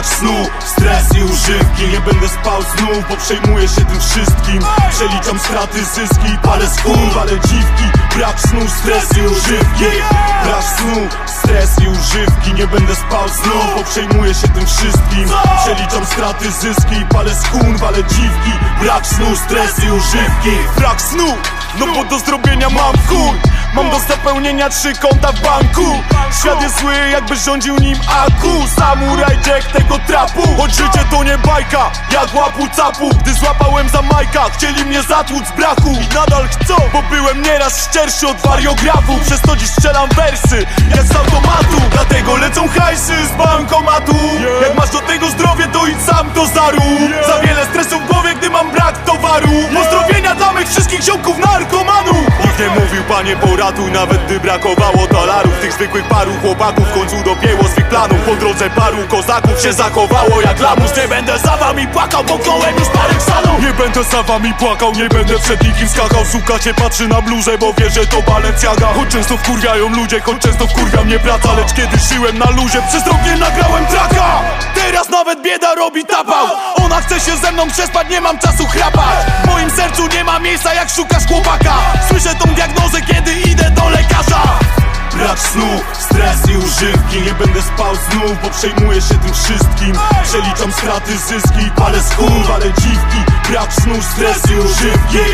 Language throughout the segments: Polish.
Brak snu, stres i używki Nie będę spał znów, bo przejmuję się tym wszystkim. Przeliczam straty, zyski, palę skór, ale dziwki. Brak snu, stres i używki. Brak snu, stres i używki Nie będę spał znów, bo przejmuję się tym wszystkim. Przeliczam straty, zyski, palę skun, ale dziwki. Brak snu, stres i używki. Brak snu, no bo do zrobienia mam chuj. Mam do zapełnienia trzy konta w banku. Świat jest zły jakby rządził nim Aku. Samuraj Jack tego trapu. Choć życie to nie bajka Jak łapu capu. Gdy złapałem za majka Chcieli mnie zatłuc z braku. I nadal chcą Bo byłem nieraz szczerszy od wariografów Przez to dziś strzelam wersy Jak z automatu on your Buddha. Poratuj Nawet gdy brakowało dolarów Tych zwykłych paru chłopaków. W końcu dopięło swych planów. Po drodze paru kozaków się zachowało jak lamus. Nie będę za wami płakał, bo kołem już parę salów Nie będę za wami płakał, nie będę przed nikim skakał. Suka cię patrzy na bluzę, bo wie, że to Balenciaga. Choć często wkurwiają ludzie, choć często wkurwia mnie praca. Lecz kiedy żyłem na luzie, przez rok nie nagrałem traka. Teraz nawet bieda robi tapał. Ona chce się ze mną przespać, nie mam czasu chrapać. W moim sercu nie ma miejsca jak szukasz chłopaka. Słyszę tą diagnozę, kiedy Brak snu, stres i używki Nie będę spał znów, bo przejmuję się tym wszystkim. Przeliczam straty, zyski, palę skór, ale dziwki. Brak snu, stres i używki.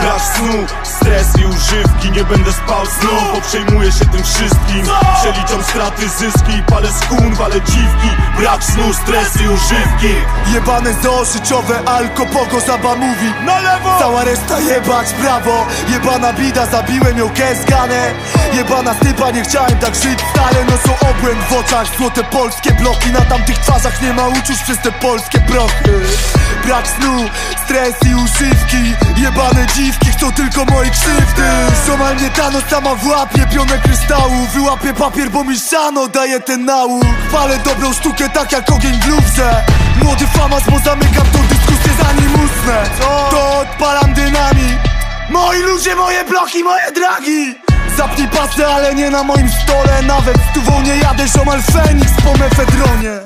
Brak snu, stres i używki. Nie będę spał znów, bo przejmuję się tym wszystkim. Przeliczam straty, zyski, palę skun, ale dziwki. Brak snu, stres i używki. Jebane zoosyczowe alko pogo zaba mówi. Na lewo! Cała reszta jebać prawo. Jebana bida, zabiłem ją kesganę Jebana stypa, nie chciałem tak żyć stale No są obłęd w oczach, złote polskie bloki. Na tamtych twarzach nie ma uczuć przez te polskie prochy. Brak snu, stres i używki Jebane dziwki chcą tylko mojej krzywdy. Ziomal mnie sama w łapie pionę kryształu. Wyłapię papier, bo mi siano daje ten nauk Palę dobrą sztukę tak jak ogień w lufze. Młody famas, bo zamykam tą dyskusję zanim usnę. To odpalam dynamit Moi ludzie, moje bloki, moje dragi Zapnij pasę, ale nie na moim stole. Nawet z tuwą nie jadę, ziomal Feniks po mefedronie.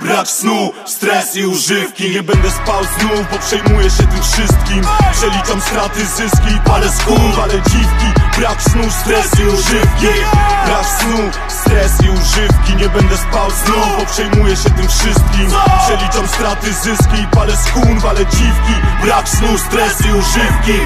Brak snu, stres i używki. Nie będę spał znów, bo przejmuję się tym wszystkim. Przeliczam straty, zyski, palę skór, ale dziwki. Brak snu, stres i używki. Brak snu, stres i używki. Nie będę spał znów, bo przejmuję się tym wszystkim. Przeliczam straty, zyski, palę skun, ale dziwki. Brak snu, stres i używki